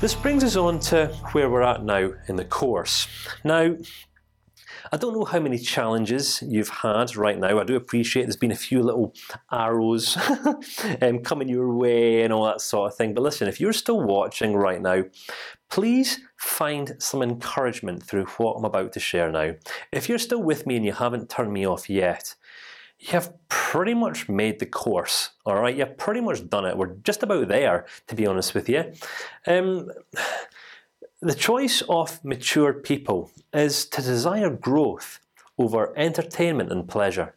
This brings us on to where we're at now in the course. Now, I don't know how many challenges you've had right now. I do appreciate there's been a few little arrows um, coming your way and all that sort of thing. But listen, if you're still watching right now, please find some encouragement through what I'm about to share now. If you're still with me and you haven't turned me off yet, you have pretty much made the course. All right, you've pretty much done it. We're just about there, to be honest with you. Um, the choice of mature people is to desire growth over entertainment and pleasure.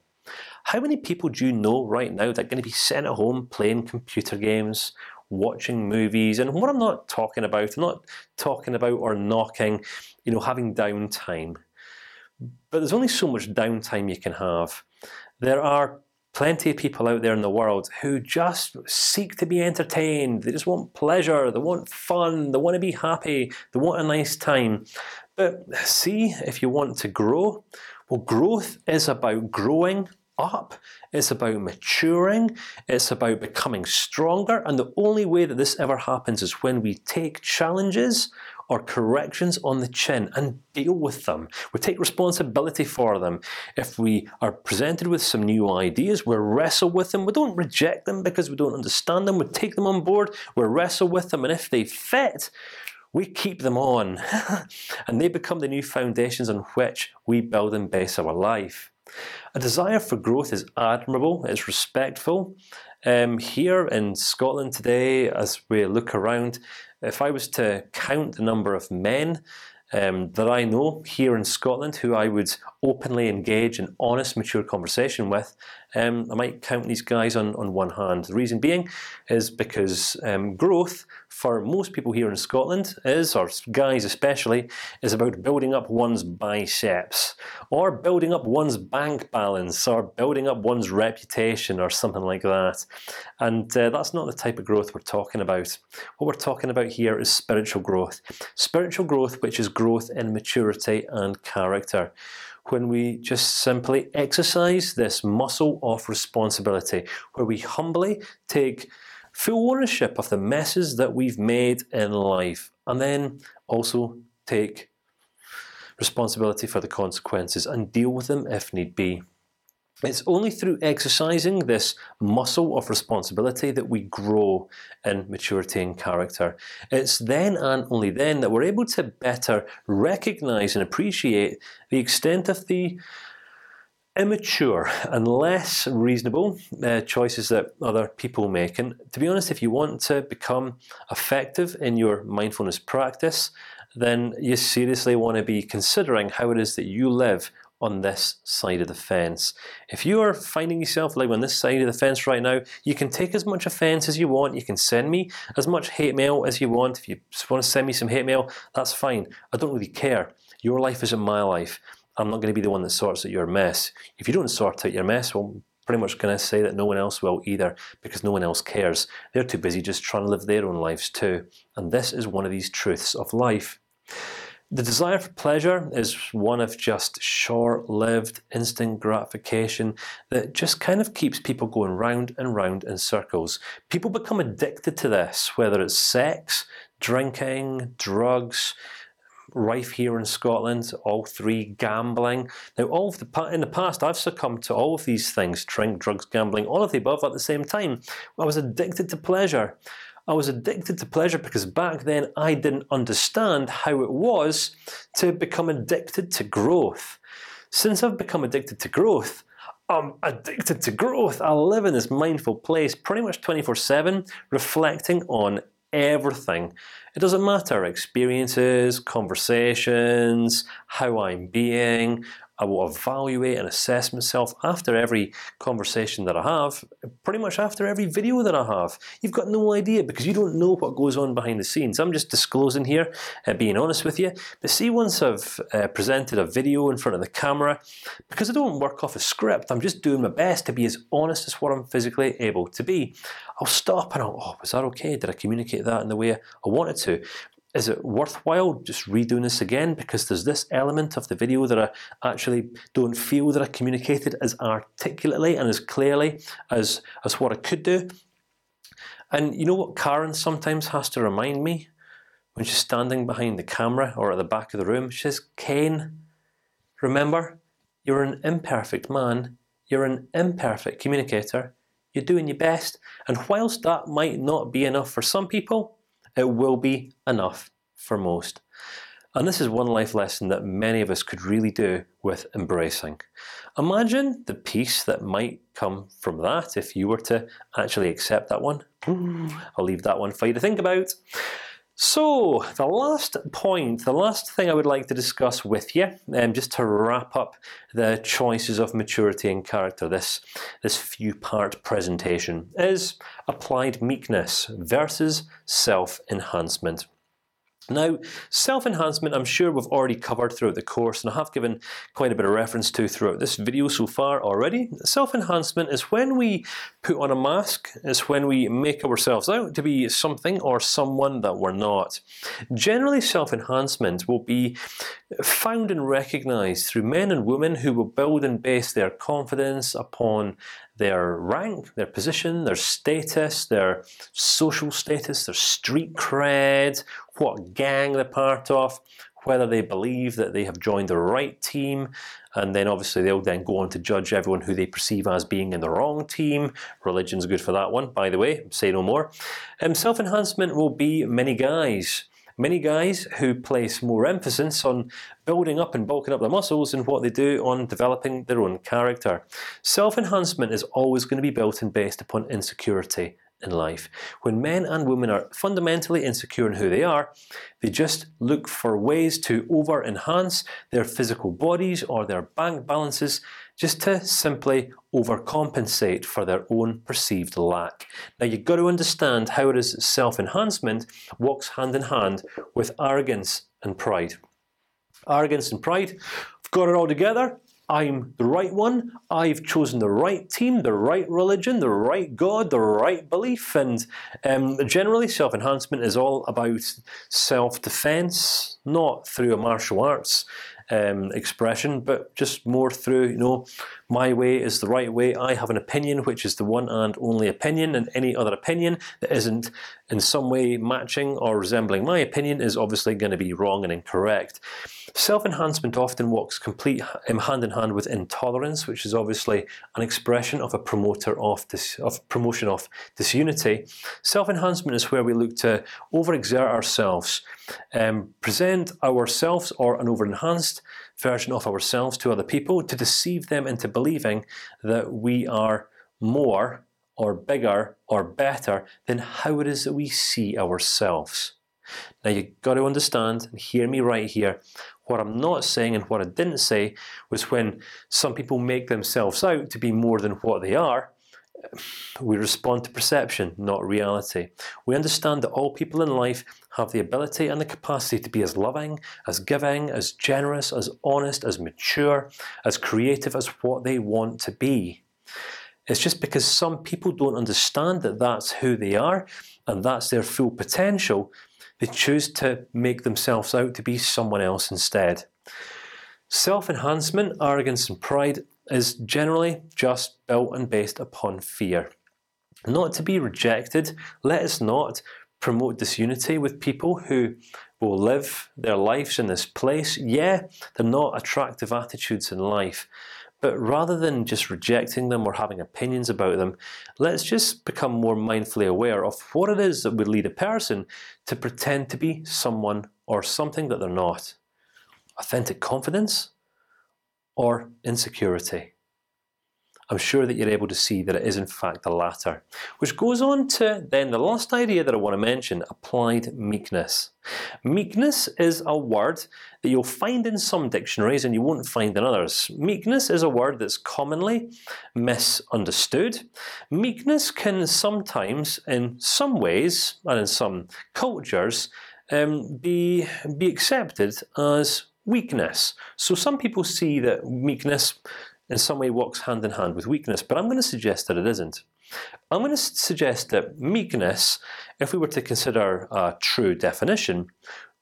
How many people do you know right now that are going to be sitting at home playing computer games, watching movies? And what I'm not talking about, I'm not talking about or knocking, you know, having downtime. But there's only so much downtime you can have. There are plenty of people out there in the world who just seek to be entertained. They just want pleasure. They want fun. They want to be happy. They want a nice time. But see, if you want to grow, well, growth is about growing up. It's about maturing. It's about becoming stronger. And the only way that this ever happens is when we take challenges or corrections on the chin and deal with them. We take responsibility for them. If we are presented with some new ideas, we wrestle with them. We don't reject them because we don't understand them. We take them on board. We wrestle with them, and if they fit, we keep them on, and they become the new foundations on which we build and base our life. A desire for growth is admirable. It's respectful. Um, here in Scotland today, as we look around, if I was to count the number of men um, that I know here in Scotland who I would openly engage in honest, mature conversation with, um, I might count these guys on on one hand. The reason being is because um, growth for most people here in Scotland is, or guys especially, is about building up one's biceps, or building up one's bank balance, or building up one's reputation, or something like that. And uh, that's not the type of growth we're talking about. What we're talking about here is spiritual growth, spiritual growth, which is growth in maturity and character when we just simply exercise this muscle of responsibility, where we humbly take full ownership of the messes that we've made in life, and then also take responsibility for the consequences and deal with them if need be. It's only through exercising this muscle of responsibility that we grow in maturity and character. It's then and only then that we're able to better recognize and appreciate the extent of the immature and less reasonable uh, choices that other people make. And to be honest, if you want to become effective in your mindfulness practice, then you seriously want to be considering how it is that you live on this side of the fence. If you are finding yourself living on this side of the fence right now, you can take as much offence as you want. You can send me as much hate mail as you want. If you want to send me some hate mail, that's fine. I don't really care. Your life isn't my life. I'm not going to be the one that sorts out your mess. If you don't sort out your mess, well, pretty much going to say that no one else will either, because no one else cares. They're too busy just trying to live their own lives too. And this is one of these truths of life. The desire for pleasure is one of just short-lived instant gratification that just kind of keeps people going round and round in circles. People become addicted to this, whether it's sex, drinking, drugs, rife here in Scotland. All three gambling. Now, all of the in the past, I've succumbed to all of these things: drink, drugs, gambling, all of the above at the same time. I was addicted to pleasure. I was addicted to pleasure because back then I didn't understand how it was to become addicted to growth. Since I've become addicted to growth, I'm addicted to growth. I live in this mindful place, pretty much 24/7, reflecting on everything. It doesn't matter experiences, conversations, how I'm being. I will evaluate and assess myself after every conversation that I have, pretty much after every video that I have. You've got no idea because you don't know what goes on behind the scenes. I'm just disclosing here, uh, being honest with you. But see, once I've uh, presented a video in front of the camera, because I don't work off a script, I'm just doing my best to be as honest as what I'm physically able to be. I'll stop and I'll, oh, was that okay? Did I communicate that in the way I wanted to? Is it worthwhile just redoing this again because there's this element of the video that I actually don't feel that I communicated as articulately and as clearly as as what I could do. And you know what Karen sometimes has to remind me when she's standing behind the camera or at the back of the room. She says, "Kane, remember, you're an imperfect man. You're an imperfect communicator. You're doing your best, and whilst that might not be enough for some people, it will be enough for most. And this is one life lesson that many of us could really do with embracing. Imagine the peace that might come from that if you were to actually accept that one. I'll leave that one for you to think about. So the last point, the last thing I would like to discuss with you, um, just to wrap up the choices of maturity and character, this this few-part presentation, is applied meekness versus self-enhancement. Now, self-enhancement, I'm sure we've already covered throughout the course, and I have given quite a bit of reference to throughout this video so far already. Self-enhancement is when we put on a mask. is when we make ourselves out to be something or someone that we're not. Generally, self-enhancement will be found and recognized through men and women who will build and base their confidence upon their rank, their position, their status, their social status, their street cred, what gang they're part of, whether they believe that they have joined the right team, and then obviously they'll then go on to judge everyone who they perceive as being in the wrong team. Religion's good for that one, by the way. Say no more. Um, Self-enhancement will be many guys. Many guys who place more emphasis on building up and bulking up their muscles than what they do on developing their own character. Self-enhancement is always going to be built and based upon insecurity in life. When men and women are fundamentally insecure in who they are, they just look for ways to over-enhance their physical bodies or their bank balances, just to simply overcompensate for their own perceived lack. Now you've got to understand how it is self-enhancement walks hand in hand with arrogance and pride. Arrogance and pride, got it all together. I'm the right one. I've chosen the right team, the right religion, the right God, the right belief, and um, generally, self-enhancement is all about self-defense, not through a martial arts um, expression, but just more through you know, my way is the right way. I have an opinion which is the one and only opinion, and any other opinion that isn't in some way matching or resembling my opinion is obviously going to be wrong and incorrect. Self-enhancement often walks complete um, hand in hand with intolerance, which is obviously an expression of a promoter of this of promotion of disunity. Self-enhancement is where we look to overexert ourselves, um, present ourselves or an over-enhanced version of ourselves to other people to deceive them into believing that we are more or bigger or better than how it is that we see ourselves. Now you've got to understand and hear me right here. What I'm not saying and what I didn't say was when some people make themselves out to be more than what they are. We respond to perception, not reality. We understand that all people in life have the ability and the capacity to be as loving, as giving, as generous, as honest, as mature, as creative as what they want to be. It's just because some people don't understand that that's who they are and that's their full potential they choose to make themselves out to be someone else instead. Self-enhancement, arrogance, and pride is generally just built and based upon fear. Not to be rejected. Let us not promote disunity with people who will live their lives in this place. Yeah, they're not attractive attitudes in life, but rather than just rejecting them or having opinions about them, let's just become more mindfully aware of what it is that would lead a person to pretend to be someone or something that they're not. Authentic confidence or insecurity. I'm sure that you're able to see that it is in fact the latter, which goes on to then the last idea that I want to mention: applied meekness. Meekness is a word that you'll find in some dictionaries and you won't find in others. Meekness is a word that's commonly misunderstood. Meekness can sometimes, in some ways and in some cultures, um, be be accepted as weakness. So some people see that meekness in some way walks hand in hand with weakness, but I'm going to suggest that it isn't. I'm going to suggest that meekness, if we were to consider a true definition,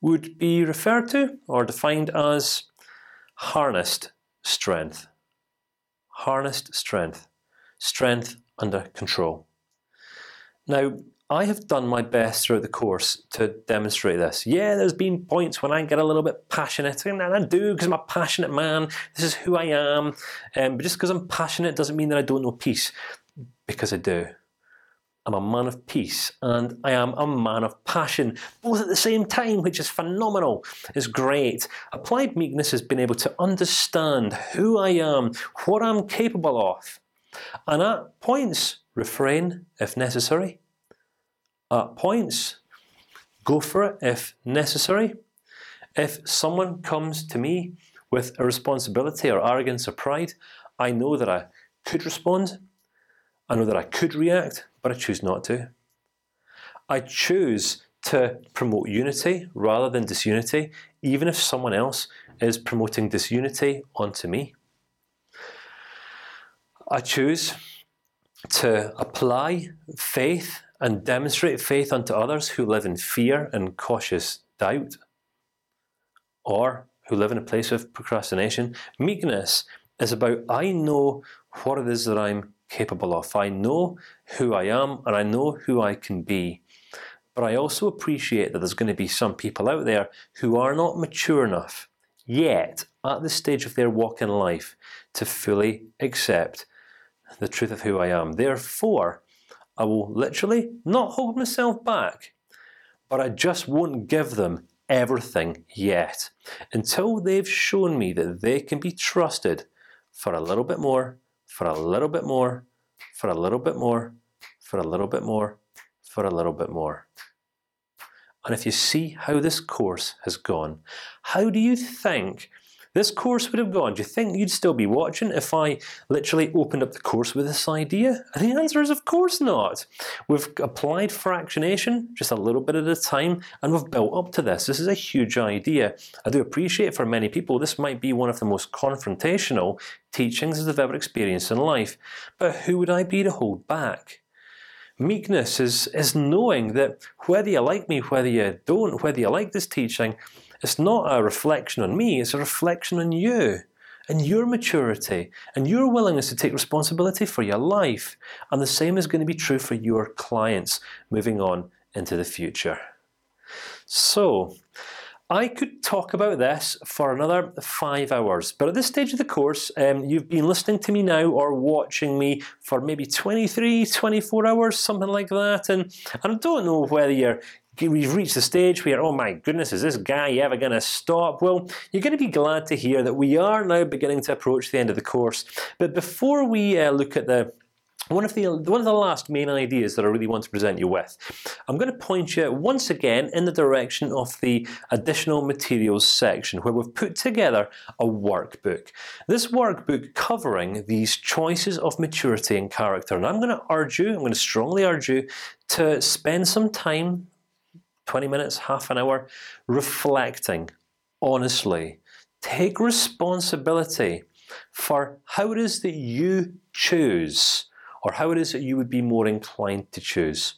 would be referred to or defined as harnessed strength. Harnessed strength, strength under control. Now, I have done my best throughout the course to demonstrate this. Yeah, there's been points when I get a little bit passionate, and I do because I'm a passionate man. This is who I am. Um, but just because I'm passionate doesn't mean that I don't know peace, because I do. I'm a man of peace, and I am a man of passion, both at the same time, which is phenomenal. It's great. Applied meekness has been able to understand who I am, what I'm capable of, and at points refrain if necessary at points. Go for it if necessary. If someone comes to me with a responsibility or arrogance or pride, I know that I could respond. I know that I could react, but I choose not to. I choose to promote unity rather than disunity, even if someone else is promoting disunity onto me. I choose to apply faith and demonstrate faith unto others who live in fear and cautious doubt, or who live in a place of procrastination. Meekness is about I know what it is that I'm capable of. I know who I am, and I know who I can be. But I also appreciate that there's going to be some people out there who are not mature enough yet at this stage of their walk in life to fully accept the truth of who I am. Therefore, I will literally not hold myself back, but I just won't give them everything yet until they've shown me that they can be trusted for a little bit more, for a little bit more, for a little bit more, for a little bit more, for a little bit more. And if you see how this course has gone, how do you think this course would have gone. Do you think you'd still be watching if I literally opened up the course with this idea? And the answer is, of course not. We've applied fractionation just a little bit at a time, and we've built up to this. This is a huge idea. I do appreciate for many people this might be one of the most confrontational teachings they've ever experienced in life. But who would I be to hold back? Meekness is is knowing that whether you like me, whether you don't, whether you like this teaching, it's not a reflection on me; it's a reflection on you and your maturity and your willingness to take responsibility for your life. And the same is going to be true for your clients moving on into the future. So, I could talk about this for another five hours, but at this stage of the course, um, you've been listening to me now or watching me for maybe 23, 24 hours, something like that, and, I don't know whether you're we've reached the stage where, oh my goodness, is this guy ever going to stop? Well, you're going to be glad to hear that we are now beginning to approach the end of the course. But before we uh, look at the one of the one of the last main ideas that I really want to present you with, I'm going to point you once again in the direction of the additional materials section, where we've put together a workbook. This workbook covering these choices of maturity and character, and I'm going to urge you, I'm going to strongly urge you to spend some time 20 minutes, half an hour, reflecting honestly. Take responsibility for how it is that you choose, or how it is that you would be more inclined to choose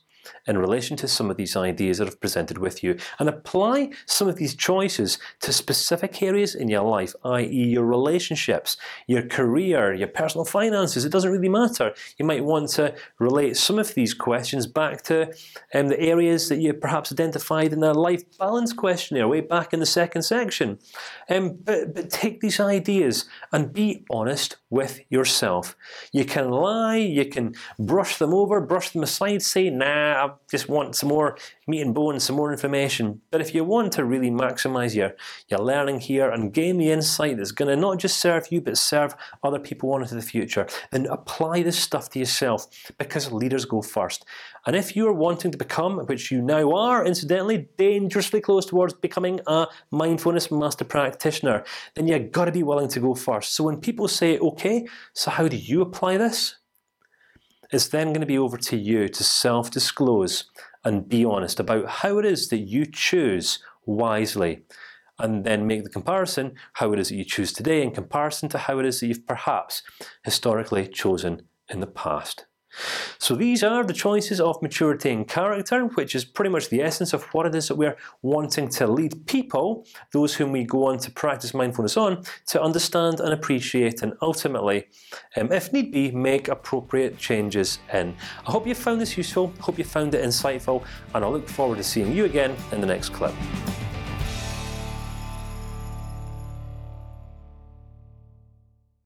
in relation to some of these ideas that I've presented with you, and apply some of these choices to specific areas in your life, i.e., your relationships, your career, your personal finances. It doesn't really matter. You might want to relate some of these questions back to um, the areas that you perhaps identified in the life balance questionnaire way back in the second section. Um, but, but take these ideas and be honest with yourself. You can lie, you can brush them over, brush them aside, say, "Nah." I just want some more meat and bones, some more information. But if you want to really maximize your your learning here and gain the insight that's going to not just serve you but serve other people on into the future, then apply this stuff to yourself because leaders go first. And if you are wanting to become, which you now are, incidentally, dangerously close towards becoming a mindfulness master practitioner, then you have got to be willing to go first. So when people say, "Okay, so how do you apply this?" It's then going to be over to you to self-disclose and be honest about how it is that you choose wisely, and then make the comparison how it is that you choose today in comparison to how it is that you've perhaps historically chosen in the past. So these are the choices of maturity and character, which is pretty much the essence of what it is that we're wanting to lead people, those whom we go on to practice mindfulness on, to understand and appreciate, and ultimately, um, if need be, make appropriate changes in. I hope you found this useful. Hope you found it insightful, and I look forward to seeing you again in the next clip.